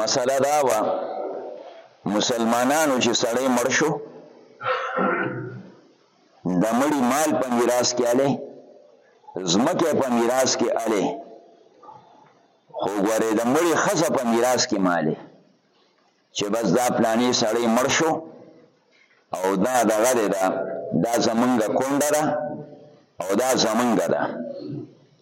مسئله دا وه مسلمانانو چې سړی مړ شو د مړي مال په میراث کې اله ځمکه په میراث کې اله خو ګوره د مړي خزه په میراث کې ماله چې بس دا پلانې سړی مړ شو او دا دغه دی دا دا زمونږه کونډه ده او دا زمونږه ده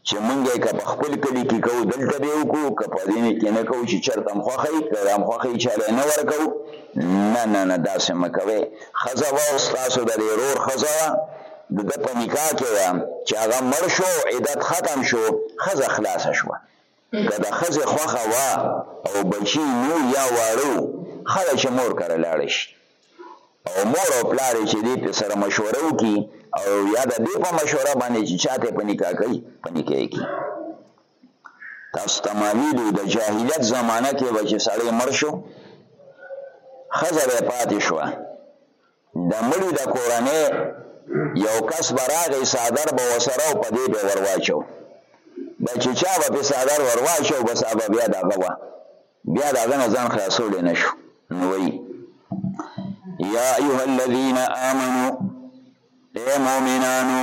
چې مونږه که په خپل کلی کې کوو دلته به وکړو که په دې کې نه کوو چې چرته مخخې که هم خوخې چاله نه ورکو نه نه نه داسې مکوي خزه و تاسو د رور خزه د د په نکاح کې چې هغه مر شو عدت ختم شو خزه خلاص شو که د ښځې خوښه وه او بچي نو یا واړه وو، ښه ده چې مور کره لاړه شي او مور او پلار یې چې دی پرې سره مشوره وکړي او یا د دې په مشوره باندې چې چا ته یې په نکاح کوي، په نکاح یې کړي. تاسو ته معلوم وي د جاهلیت زمانه کې به چې سړی مړ شو، ښځه به یې پاتې شوه. د مړي د کورنۍ یو کس به راغی، څادر به ورسره و، په دې به یې ور واچو. بیا چې چا به پرې څادر ور واچو، بس هغه بیا د هغه وه، بیا د هغه نه ځان خلاصولی نه شو. نو وایي یا ایها الذین آمنو، ای مؤمنانو،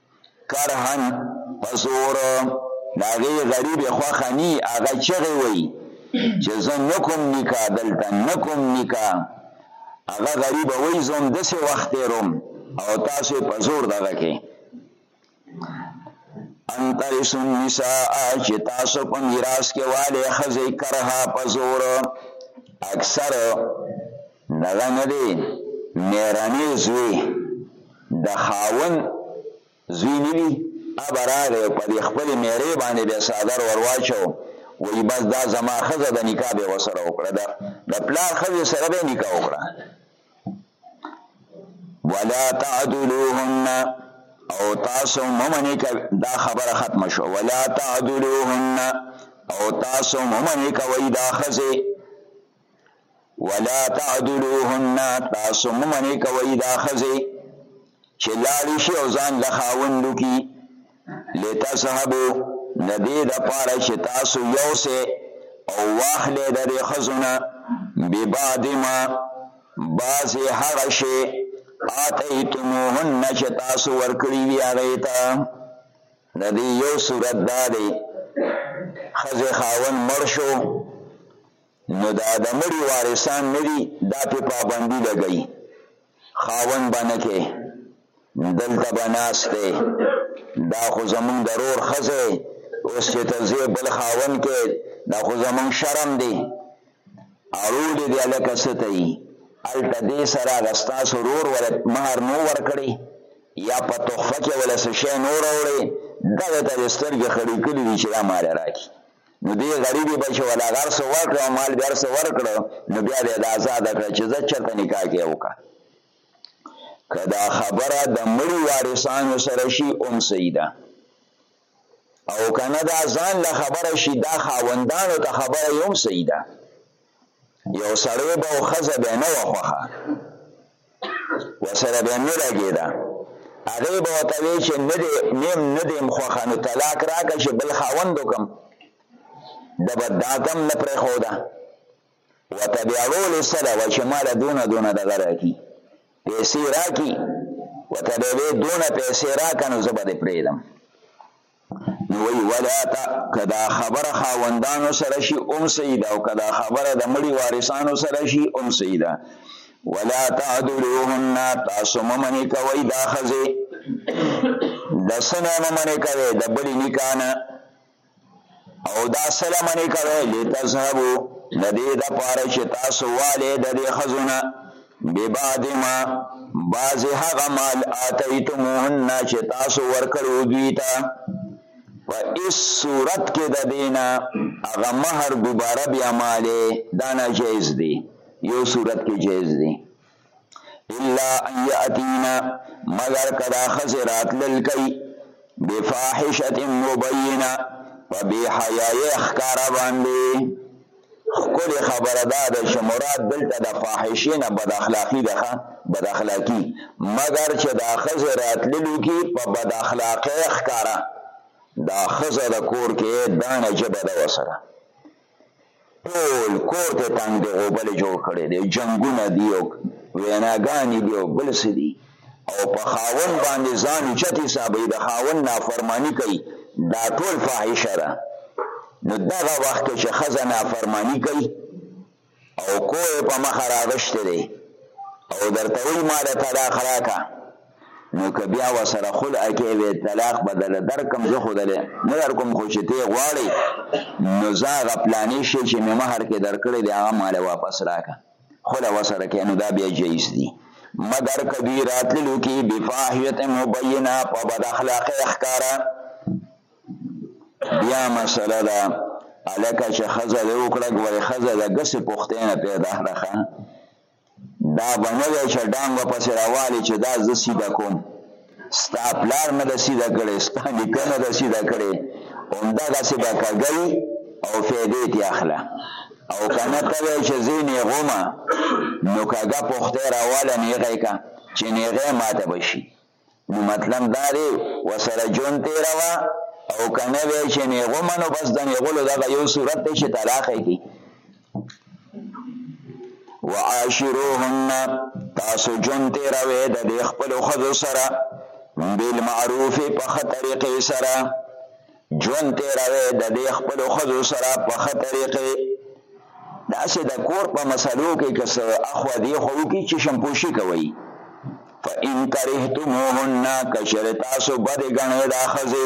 کرهن په زور داغه غریب خوخه نی هغه چغه وی چې زه نکوم نکا دلته نکوم نکا هغه غریب وی زوم دسه وخت روم او تاسو په زور دغه کې انترس النساء چې تاسو په میراث کې والي خزې کرها په زور اکثر دغه نه دی میرنی زوی د خاوند زوی نه وي اب راغی او په دې خپلې میرې باندې بیا څادر ور واچو وایي بس دا زما ښځه ده نکاح به یې ورسره وکړه د د پلار ښځې سره به یې نکاح وکړه ولا تعدلوهن او تاسو ممنې دا خبره ختمه شو ولا تعدلوهن او تاسو ممنې کوئ دا ښځې ولا تعدلوهن تاسو ممنې کوي دا خزه چې لاړ شي او ځان له خاوند کی لتذهبوا ندی د پاره چې تاسو یو سه او واخلې د دې خزونه به بعد ما بعضی هغه شی آتیتموهن چې تاسو ورکړي وی هغه ته د دې یو صورت دا دی خزه خاون مرشو نو دا د مړي وارثان نه دي، دا پرې پابندي لګوي، خاوند به نه کوي، دلته به ناست دی، دا خو زموږ د رور ښځه اوس چې ته ځې بل خاوند کوې، دا خو زموږ شرم دی، اړولی دی هلکه څه ته یي، هلته دې څه راغی، ستاسو رور ولې مهر نو ورکړی یا په تحفه کې ولې څه شی نو راوړی، دغې ته دې سترګې خړې کړي دي چې دا مهر راکړي. نو دې غریبې به چې ولا غر څه ورکړه او مال به هر څه ورکړه نو بیا به دا آزاد کړه چې زه چرته نکاح کې وکړه که دا خبره د مړي وارثانو سره شي ام سیده او کنه دا ځان له خبره شي دا خاوندانو ته خبره یوم سیده یو سړی به او ښځه به نه وه خوښه وسره به نه لګیدا هغه به وته وی چې نه دې مم نه دې مخه نو طلاق راکړه چې بل خاوند وکم د بداتم نه پرې خو ده وتبعوا لسلا وشمال دون دون دغه راکی پیسې راکی وتبعوا دون پیسې راکنه زبر پرې دم نو وایي ولا ته که دا خبره خاوندانو سره شي هم صحیح ده او که دا خبره د مړي وارثانو سره شي هم صحیح ده ولا تعدلوهن تاسو مه منې کوئ دا ښځې د څه نه مه منې کوئ د بلې نکاح نه او دا څه له منې کوئ لتذهبو د دې دپاره چې تاسو والې د دې ښځو نه ببعد ما بعضې هغه مال آتیتموهن چې تاسو ورکړی و دوی ته په اس صورت کې د دینا هغه مهر دوباره بیا مالې دا ناجیز دی یو صورت کې جیز دی الا ان یاتینا مگر کدا خزه راتلل کوي بفاحشه مبینه په بی حیاي ښکارا باندې ښکلې خبره دا ده چې مراد دلته د فاحشې نه بد اخلاقي ده ښه بد اخلاقي مګر چې دا ښځې راتللو کې په بد اخلاقۍ ښکاره دا ښځه د کور کې دانه ژبه ده ورسره ټول کور ته تنګ دی غوبلې جوړ کړی دی جنګونه دي او ویناګانې دي او بل څه دي او په خاوند باندې ځان اوچت حسابوي د خاوند نافرمانی کوي دا ټول فاحشه ده نو دغه وخت کې چې ښځه نافرمانی کوي او کوه په مخه راغشته دی او درته وایي ما له طلاق راکړه نو که بیا ورسره خلع کې وې طلاق به دله درکم زه خو دله نه درکوم خو چې تی غواړې نو زه هغه پلانې شی چې مې مهر کې درکړی دی هغه ماله واپس راکړه خله وسره کې نو دا بیا جایز دي مګر کدی راتللو کې بفاحیت مبینه په بد اخلاق احکارا بیا مسله ده الکه چې خزه له وکړه ګورې خزه د ګسې پښتنه پیدا راخه دا بنوي چې ډانګ په سراوالي چې دا زسیده کوم ستا پلار نه د سیده کړی ستا نیکه نه د سیده کړی همدغسې به کږوي او فایدې ترې اخله او که نه ته وایې چې زه یې نیغومه نو کږه پوښتی راواله نیغه یې که چې نیغه یې ماته به شي نو مطلب دا دی ورسره ژوند تېروه او که نه وایې چې نیغومه نو بس د نیغولو دغه یو صورت دی چې طلاق یې کړي وعاشروهن تاسو جون تیروي د دې خپل خزو سره بیل معروف په خطرې سره جون تیروي د دې خپل خزو سره په خطرې داسې د کور په مسلو کې کس اخو دی خو کی چې شمپوشي کوي فإن كرهتموهن کشر تاسو بد غنه دا خزه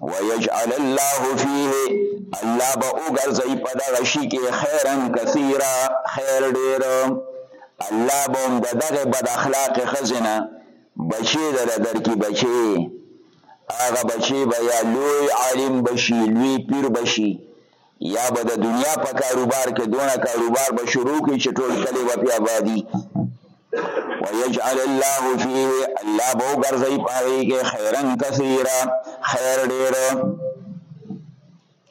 ويجعل الله فيه الله به وګرځي په دغه شي کې خیرن کثیره خیر ډیر الله به هم دغه بد اخلاق خزنه بچي در درکې بچي هغه بچي به یا لوی عالم بشي لوی پیر بشي یا به د دنیا په کاروبار کې دونه کاروبار به شروع کړي چې ټول کلی به پرې ابادي ويجعل الله فيه الله به وګرځي په هغې کې خیرا کثیرا خیر ډېر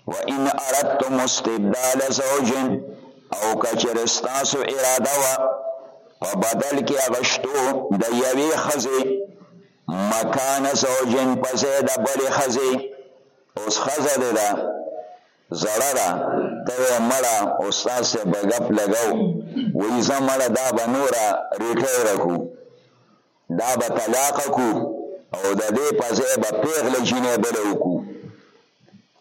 وان اردتم استبدال زوج او کچر ستاسو اراده وه په بدل کې اغشتو د یوې ښځې مکان زوجن په ځای د بلې ښځې اوس ښځه دې ده زړه ده ته وې مړه استاد صاحب به ګپ لګو وایي ځه مړه دا به نوره ریټیره کو دا به طلاقه کو او د دې په ځای به پیغله جینۍ بله وکړو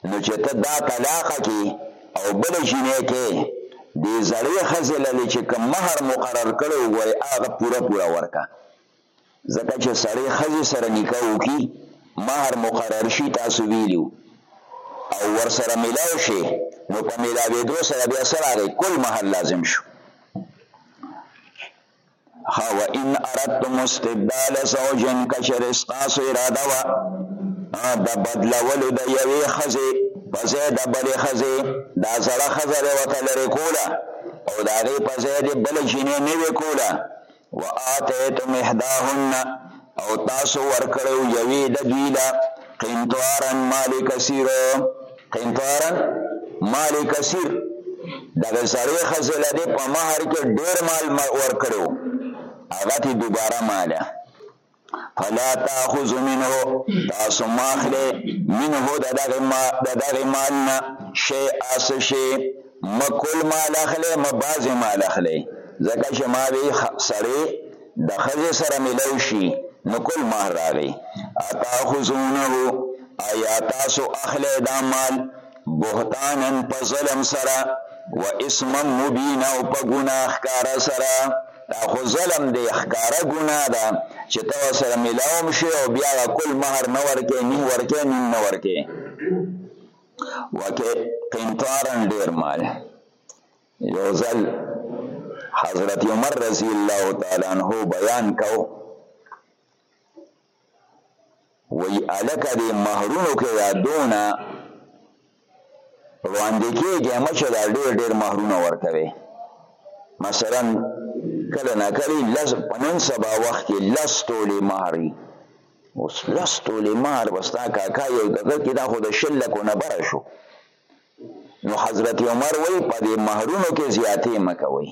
نو چې ته دا طلاقه کې او بله جینۍ کې دې زړې ښځې له چې کوم مهر مقرر کړی وګورې هغه پوره پوره ورکه ځکه چې سړی ښځې سره نکاح وکړي، مهر مقرر شي، تاسو ویلي وو، او ورسره ملاو شی، نو په ملاوېدو سره بیا څه راغی؟ کل مهر لازم شو. ها و ان اردتم استبدال زوج کچر ستاسو اراده وا د بدلولو د یوې خزه په ځای د بلې خزه دا زړه خزه وته لري کوله او دا غي په ځای د بل جنې نه وی کوله و آتیتم احداهن او تاسو ورکړو یوی د دوی لا قنطارن مال کثیر قنطارن مال کثیر دغه سړی خزل دی په مہر کې ډیر مال ورکړو هغه تی دوباره مال فلا تاخذ منه تاسو ماخله منه د دغه ما د دغه مال نه شی اس شی مکل مال اخله مباز مال اخله زکه چې ما وی سړی د خزه سره ملو شي نو کل مهر راغی اتاخذونه آیا تاسو اخله دا مال بهتانا په ظلم سره و اسم مبین او په ګناه ښکارا سره دا خو ظلم دی ښکارا ګناه ده چې تو سره ملاوم شي او بیا کل مہر نه ورکې نیم ورکې نیم نه ورکې وکه قنطارن ډیر مال یو ځل حضرت عمر رضی الله تعالی عنہ بیان کو وی الکه دې مهرونو کې دا دونه وړاندې کېږي مه چې دا ډېر ډېر مهرونه ورکوي مثلا کله نا کله لس په نن سبا وخت کې لس تولې مهر وي اوس لس تولې مهر به ستا کاکا یو دغه کې دا خو د شل لکو نه بره شو نو حضرت عمر وایي په دې مهرونو کې زیاتې مه کوئ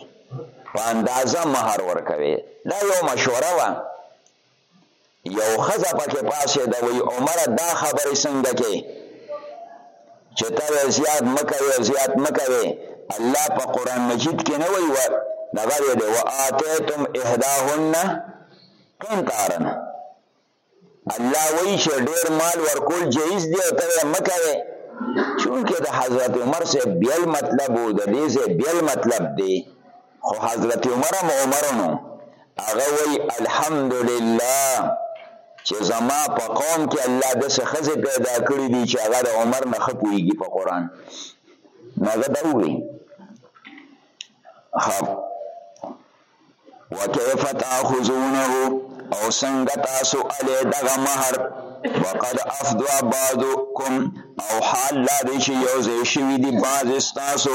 په اندازه مهر ورکوي دا یو مشوره وه یو خزه پکې پاسې دا وی عمر دا خبرې څنګه کې چې تا زیات مکوي زیات مکوي الله په قران مجید کې نه وی و دغه دې واتیتم احداهن قنطارن الله وی چې ډیر مال ورکول جایز دی او ته مکوي چونکه د حضرت عمر سے بیل مطلب وو د دې سے بیل مطلب دی خو حضرت عمر هم عمر نو هغه وای الحمدلله چې زما په قوم کې الله د څه خزه پیدا کړی دی چې هغه د عمر نه خپويږي په قران نغه دا وی خب وکيف تاخذونه او څنګه تاسو اله دغه مہر وقد افضوا بعضكم او حال لا دې چې یو ځای شوی دی بعض تاسو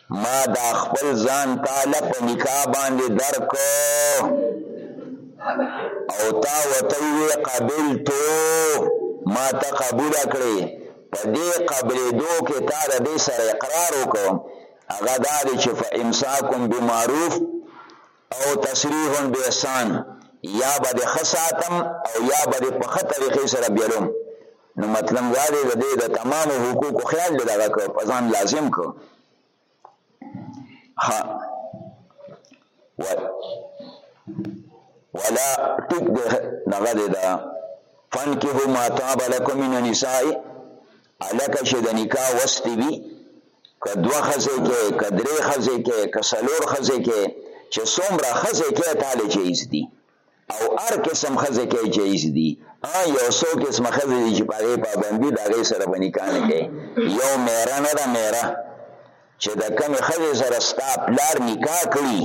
ما دا خپل ځان تاله په نکاح باندې درک او تا وته وی قبل تو ما ته قبول کړې په دې قبل دو کې تا د دې سره اقرار وکړ هغه دا چې فامساکم بمعروف او تصریح باحسان یا به د ښه ساتم او یا به د په ښه طریقې سره بیلوم نو مطلب دا دی د دې د تمام حقوقو خیال دی دغه کو په ځان لازم کو ها و ولا ټیک دغه دی دا فن کې هو ما طاب لكم من النساء هلکه چې د نکاح وس دې وي، که دوه ښځې کې، که درې ښځې کې، که څلور ښځې کې، چې څومره ښځې کې تاله جایز دي او هر قسم ښځې کې جایز دي، آن یو څو قسمه ښځې دي چې په هغې پابند دي، د هغې سره به نکاح نه کوې، یو مېره نه ده، مېره چې د کومې ښځې سره ستا پلار نکاح کړي،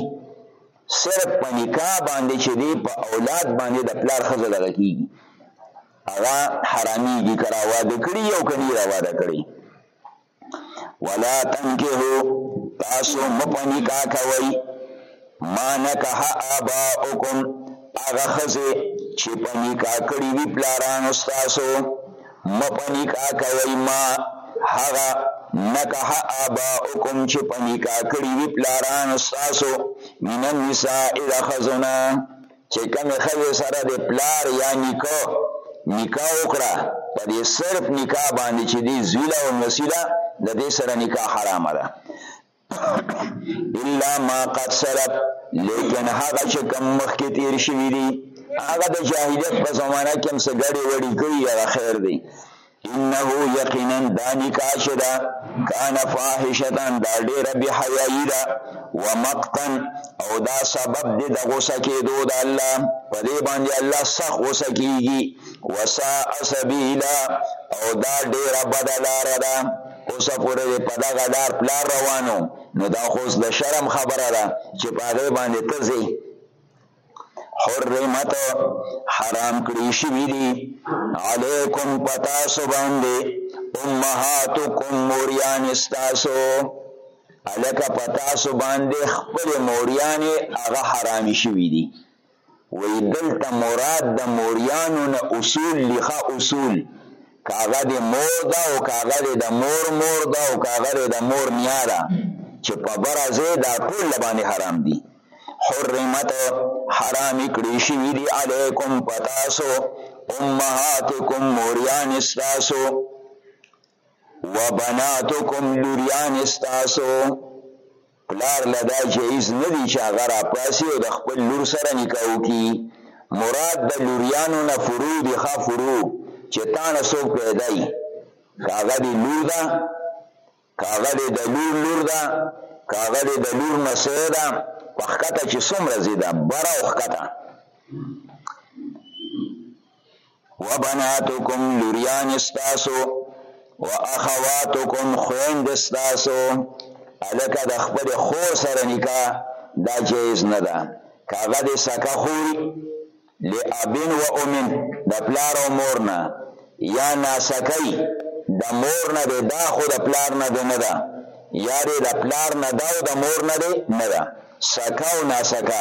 صرف په نکاح باندې چې دې په اولاد باندې د پلار ښځه دغه کېږي. هغه حراميږي کرا واده کړی او کني را واده کړی ولا تنکهو تاسو مپنی کا کوي ما نکه اباؤکم هغه خزه چې پنی کا کړی وی پلاران استاسو مپنی کا کوي ما هغه نکه اباؤکم چې پنی کا کړی وی پلاران استاسو من النساء اذا خزنا چې کومې ښځې سره د پلار یا نیکه نکاح وکړه په دې صرف نکاح باندې چې دې زوی له او نوسي ده د دې سره نکاح حرامه ده الا ما قد سلف لیکن هغه چې کوم مخکې تیر شوي دي هغه د جاهلیت په زمانه کې هم څه ګډې وډې کړي هغه خیر دی انه یقینا دا نکاح چې ده کان فاحشتان دا ډیره بحیایي ده ومقتن او دا سبب دی د غوسه کېدو د الله په دې باندې الله سخت غوسه کېږي وساء سبیلا او دا ډیره بده لاره ده اوسه پورې په دغه لار پلار روانو نو دا خو د شرم خبره ده چې په هغې باندې ته ځې حرمت حرام کړی شوی دی علیکم پتا سو باندې امهاتکم موریان استاسو الکه پتا سو باندې خپل موریان هغه حرام شوی دی وی دلته مراد د موریانو نه اصول لخوا اصول که هغه دې مور ده او که هغه دې د مور مور ده او که هغه دې د مور نیا ده چې په بره ځای دا ټول له باندې حرام دي حرمت حرامې کړې شوي دي علیکم په تاسو امهاتکم موریانې ستاسو وبناتکم لوریانې ستاسو پلار له دا جایز نه دي چې هغه راپاسي او د خپل لور سره نکاح وکړي، مراد د لوریانو نه فروع دي، ښه فروع چې تا نه څوک پیدا وي، که هغه دې لور ده، که هغه دې د لور لور ده، که هغه دې د لور نسوه ده، په ښکته چې څومره ځي ده، بره او ښکته. وبناتکم لوریان ستاسو واخواتکم خویند ستاسو الکه د خپل خور سره نکاح دا جایز نه ده کاغه د سکه خوري لابن و امن د پلار او مور نه یا ناسکای د مور نه دی دا خو د پلار نه دی نه ده یا دی د پلار نه ده او د مور نه دی نه ده سکه او ناسکه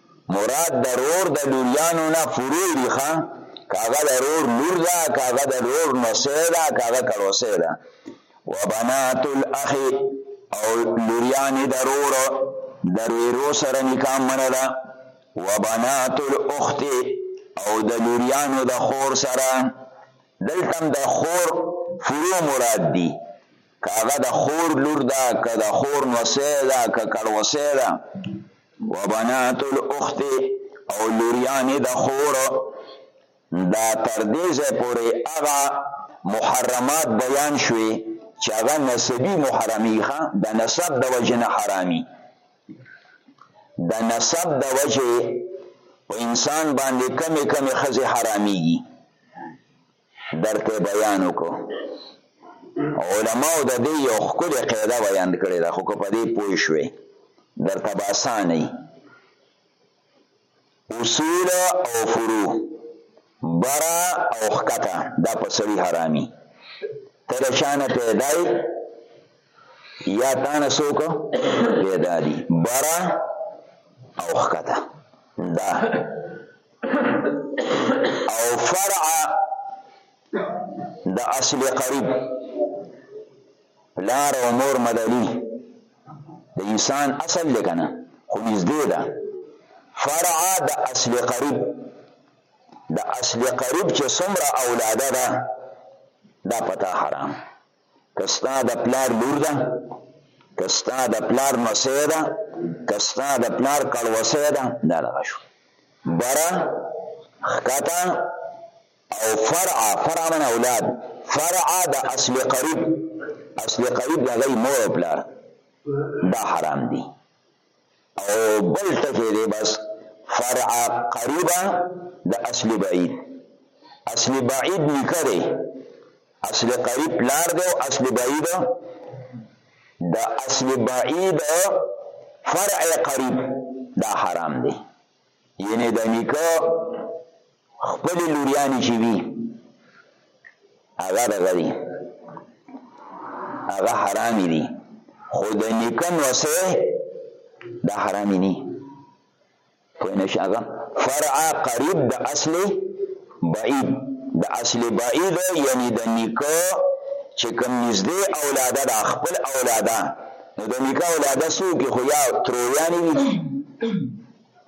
مراد د رور د لوریانو نه فروع دي ښه که هغه د رور لور ده که هغه د رور نوسې ده که هغه کړوسې ده وبنات الاخ او لوریانې د رور د رویرو سره نکاح منه ده وبنات الاخت او د لوریانو د خور سره دلته د خور فروع مراد دي که هغه د خور لور ده که د خور نوسې ده که کړوسې ده وبنات الاخت او لوریانې د خور دا تر دې ځای پورې هغه محرمات بیان شوې چې هغه نسبي محرمي ښه د نسب د وجې نه حرامي د نسب د وجې په انسان باندې کمې کمې ښځې حرامېږي درته بیان وکړو علماو د دې یو ښکلی قاعده بیان کړې ده خو که په دې پوه شوې درته به اسانه اصول او فرو برا او خکته دا په سړي حرامي ته د شانه پیدا یا تانه څوک پیدا دي برا او خکته دا او فرع د اصل قریب لار او مور مدلی د انسان اصل دی کنه خو نږدې ده فرع د اصل قریب د اصل قریب چې څومره اولاده ده دا پتا حرام که ستا د پلار لور ده، که ستا د پلار نوسې ده، که ستا د پلار کړوسې ده، دا دغه شو. بره، خکته او فرع، فرع من اولاد، فرع د اصل قریب، اصل قریب د غي مور او پلار دا حرام دي. او بل ټکی دی بس فرع قریب د اصل بعید اصل بعید نیکه دی اصل قریب پلار دی او اصل بعید د اصل بعید فرع قریب دا حرام دی یعنی د نیکه خپل لوریانی چې وی هغه دغری هغه حرامي دي خو د نیکه نوسه د حرامي نه کوینه شاګه فرع قریب د اصلي بعید، د اصل بعید یعنی د نیکه چه کوم نږدې اولاده ده خپل اولاده نو د نیکه اولاده څوک یې خو یا ترویانې وي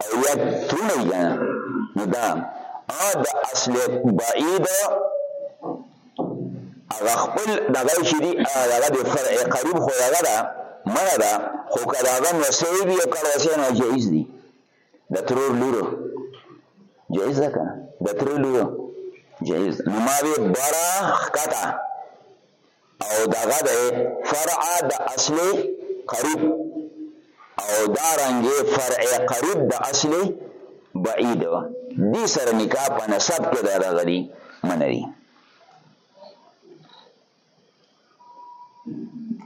او یا ترونه وي کنه نو دا او د اصل بعید هغه خپل دغه شي دي هغه د فرع قریب خو هغه ده منه ده خو که د هغه نسیب یو کړوسی نو جایز دي د ترور لور جایز ده کنه د ترور لور جایز نو ما وی برا خکتا او دغه ده فرع د اصل قریب او دا رنګ فرع قریب د اصل بعید دي سره نکاح په نسب کې دا غلي منري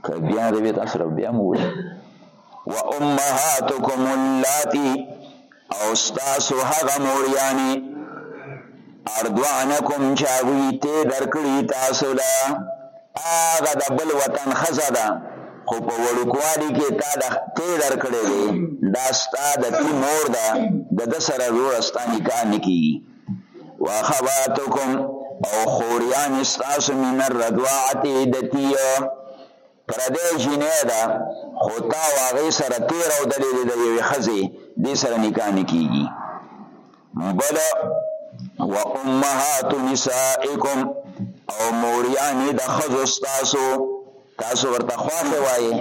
که بیا د بیا تاسو بیا مو و امهاتکم اللاتی او تاسو هغه موریانی اردوانکم چاوی ته درکړی تاسو لا هغه د بل وطن خزه ده خو په وړوکوالي کې تا د ته درکړې دی دا ستا د تی مور ده د د سره روړستا نکاح نکېږي واخواتکم او خوریان استاسو من الردواعتی دتیه پردې جینې ده خو تا او هغې سره تیر او دلې د یوې ښځې دې سره نکاح نه کیږي بل و امهات نسائکم او موریانې د ښځو ستاسو تاسو ورته خواښې وایې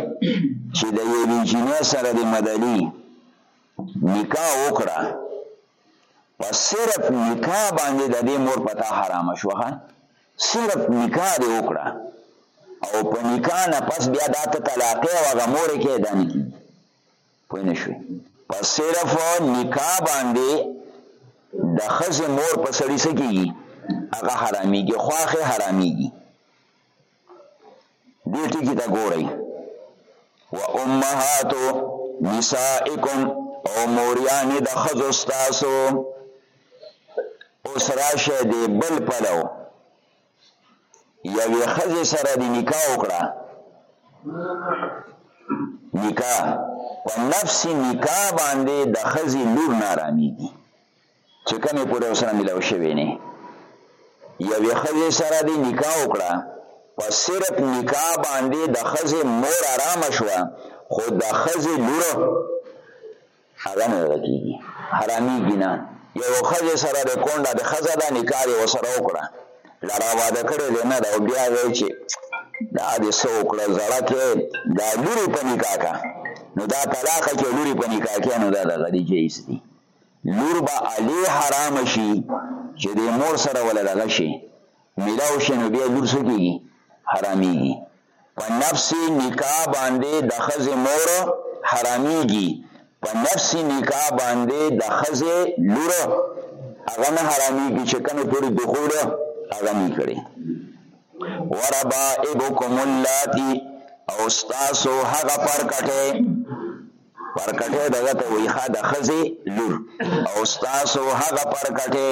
چې د یوې جینې سره دې مدلي نکاح وکړه په صرف نکاح باندې د دې مور پتا حرام شوه صرف نکاح دې وکړه او په نکاح نه پس بیا دا ته طلاق او هغه مور کې ادا نه کی پوه نه شوې په صرف نکاح باندې د خزه مور په سړی سکیږي هغه حراميږي خواخه حراميږي دې ټکی ته ګورئ و امهاتو نسائکم او موریانې د ښځو ستاسو اوس راشه دی بل پلو یوې ښځې سره د نکاح وکړه نکاح په نفس نکاح باندې د ښځې لور نارامیږي چې کومې پورې ورسره ملاو شوی نه یوې ښځې سره دې نکاح وکړه په صرف نکاح باندې د ښځې مور آرام شوه خو د ښځې لور هغه نه کېږي حرامېږي نه یو ښځې سره د کونډه د ښځه ده نکاح یې ورسره وکړه لرا واده کړی دی نه ده او بیا دی چې دا دې څه وکړه زړه کې دا لورې په نکاح کا نو دا طلاق کې لورې په نکاح کې نو دا دغه دي جایز دي لور به الې حرامه شي چې د مور سره ولا دغه شي ملاو شي نو بیا لور څه کېږي حرامېږي په نفس نکاح باندې د ښځې مور حرامېږي په نفس نکاح باندې د ښځې لور هغه نه حرامېږي چې کومې پورې دخول هغه نه کړي وربائبکم اللاتی او ستاسو هغه پرکټې پرکټه دغه ته وی ښا د خزه لور او تاسو هغه پرکټه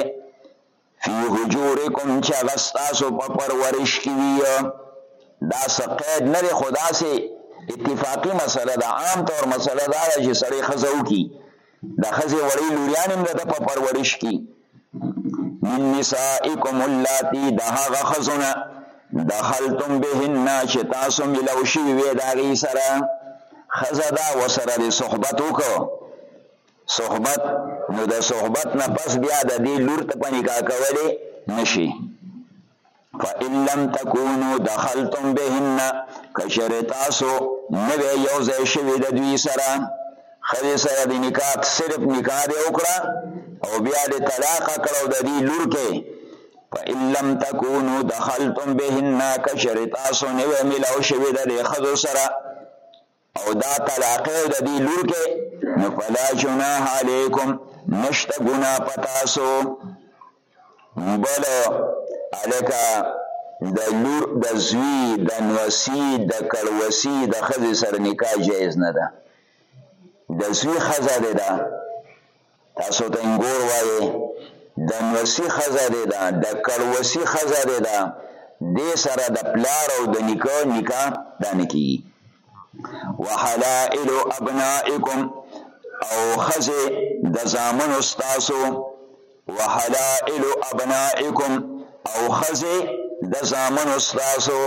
فی حجورکم چې هغه تاسو په پرورش کې وی دا سقید نه خدا سي اتفاقی مسله ده عام طور مسله ده چې سړی خزه وکي د خزه وړي لوریان هم د په پرورش کې من نسائکم اللاتی د هغه خزونه دخلتم بهن چې تاسو ملو شي وې دا غي سره خزدا وسره د صحبت وکړو صحبت نو د صحبت نه پس بیا د دې لور ته پنیکا کولې نشي فإن لم تكونوا دخلتم بهن کشر تاسو نوې یو ځای شوی د دوی سره خځې سره د نکاح صرف نکاح دی وکړه او بیا د طلاق کړو د دې لور کې فإن لم تكونوا دخلتم بهن کشر تاسو نوې ملاو شوی د خځو سره او دا طلاقه او د دې لور کې نو فلا جناح علیکم نشته ګنا پتاسو بل الکا د لور د زوی د نوسی د کړوسی د خزې سره نکاح جایز نه ده د زوی خزه ده تاسو ته انګور وایې، دنوسي ښځه دې ده، دکړوسي ښځه دې ده، دې سره د پلار او د نیکه نکاح دا نه کېږي. وحلائل ابنائکم او ښځې د زامنو ستاسو، وحلائل ابنائکم او ښځې د زامنو ستاسو،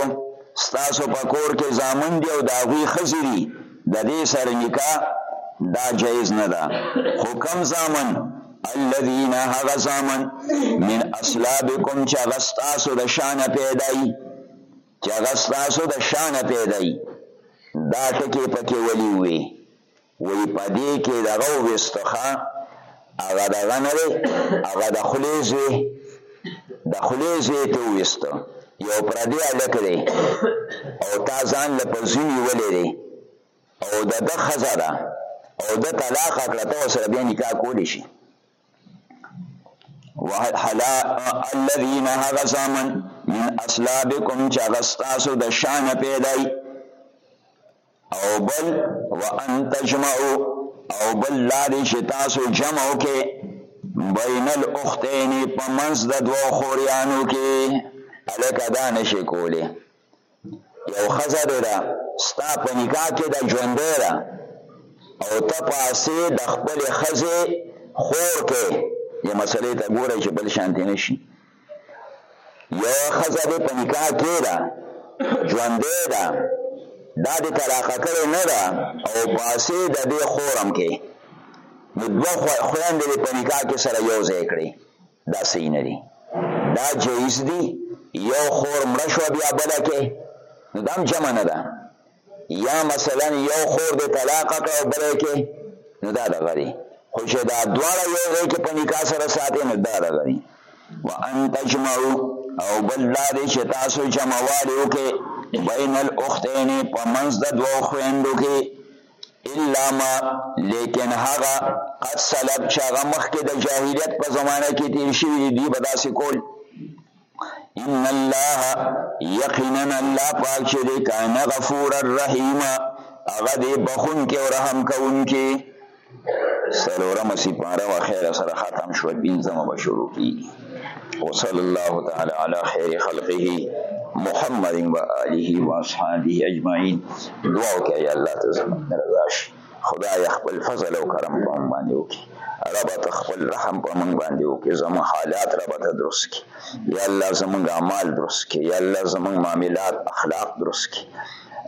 ستاسو په کور کې زامن دي او د هغوی ښځې دي، د دې سره نکاح دا جایز نه ده خو کم زامن الذين هغه زامن من اصلابكم چې هغه ستاسو د شانه پیدایي چې هغه ستاسو د شانه پیدایي دا ټکې پکې ولي وي وی پدې کې دغه وستخه هغه دغه نه دی هغه د خولې زوی د خولې زوی ته وویسته یو پردی هلک دی او تا ځان له په زوی نیولی دی او د ده ښځه ده او ده طلاق کړه ته ورسره بیا نکاح کولی شي وحلا الذين هغه زامن من اصلابکم چې هغه ستاسو د شانه پیدای او بل وان تجمعو او بل لاری چې تاسو جمع کې بین الاختین په منځ د دوو خوریانو کې الکه دا نشي کولی یو ښځه دی ده ستا په نکاح کې د ژوندی ده او ته په اسې د خپلې ښځې خور کې دې مسلې ته ګوره چې بل شانتې نه شي یو خزه دې په نکاح کې ده ژوندې ده دا دې طلاقه کړې نه ده او پاسې د دې خورم کې نو دوه خویندې دې په نکاح کې سره یو ځای کړي دا صحیح نه دي دا جایز دي یو خور مړه شوه بیا بله کې نو دا هم جمع نه ده یا مثلا یو خور دې طلاق کړ او بلې کې نو دا دغه دی خو چې دا دواړه یو ځای کې په نکاح سره ساتي نو دا دغه دی وان تجمعو او بل دا دی چې تاسو جمعوالي وکړئ بین الاختین په منځ د دوو خویندو کې الا ما لیکن هغه قد سلب چې هغه مخکې د جاهلیت په زمانه کې تیر شوي دي به داسې کول ان الله یقینا الله پاک چې دی کان غفور الرحیم هغه دی بخون کې او رحم کوونکی سلورم سپاره و خیر سره ختم شو بنځمه به شروع کی وصلی الله تعالی علی خیر خلقه محمد و آله و اصحابه اجمعین دعا وکړئ الله تعالی رضا شي خدای خپل فضل او کرم په مونږ باندې وکړي رب ته خپل رحم په مونږ باندې وکړي زموږ حالات رب ته درست کړي یا الله زموږ اعمال درست کړي یا الله زموږ معاملات اخلاق درست کړي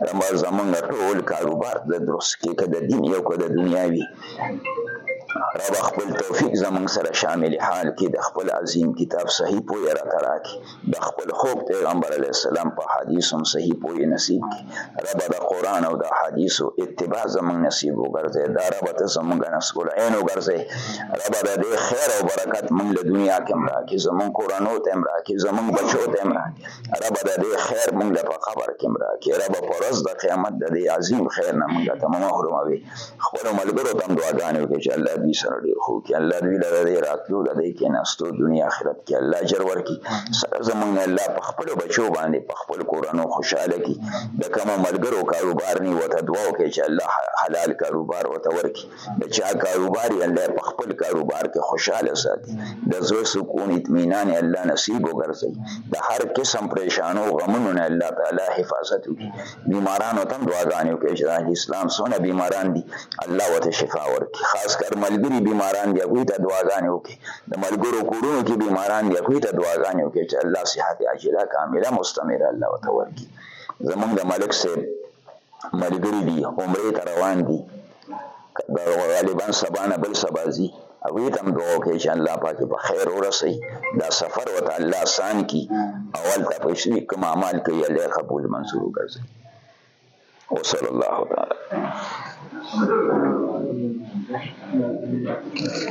رب زموږ ټول کاروبار د درست کړي که د دین یو که د دنیا وي رب خپل توفیق زموږ سره شامل حال کې د خپل عظیم کتاب صحیح پوهه راته راکړي د خپل خوږ پیغمبر علیه السلام په حدیث هم صحیح پوهې نصیب کړي ربه د قرآن او د حدیثو اتباع زمونږ نصیب وګرځي دا ربه ته زمونږ نسکول عین وګرځي ربه د دې خیر او برکت مونږ له دنیا کې هم راکړي زمونږ کورنو ته هم راکړي زمونږ بچو ته هم راکړي ربه د دې خیر مونږ له په قبر کې هم راکړي ربه په ورځ د قیامت د دې عظیم خیر نه مونږ ته محروموي خپل ملګرو تم دعاګانې وکړي چې الله دې سره ډېر خو کې الله دې لره دې راتلو لدې کې ناستو دنیا آخرت کې الله اجر ورکړي سره زمونږ الله په خپل بچو باندې په خپل کورانو خوشاله کړي د کوم ملګرو کاروبار نه وته دعا وکړي چې الله حلال کاروبار وته ورکړي د چا کاروبار الله په خپل کاروبار کې خوشاله ساتي د زړه سکون اطمینان الله نصیب وګرځي د هر قسم پریشانو غمونو نه الله تعالی حفاظت وکړي بیمارانو تم دعاګانې وکړي چې د اسلام څونه بیماران دي الله وته شفا ورکړي خاص کر ملګری بیماران دي هغوی ته دعاګانې وکړي د ملګرو کورونو کې بیماران دي هغوی ته دعاګانې وکړي چې الله صحت عاجله کامله مستمره الله وته ورکړي زمونږ د ملک صاحب ملګری دي عمرې ته روان دي دا غالبا سبا نه بل سبا ځي هغوی ته هم دعا وکړئ چې الله پاک په خیر ورسوي دا سفر ورته الله اسان کړي او هلته په شریک کوم اعمال کوي الله یې قبول منظور وګرځوي وصلی الله تعالی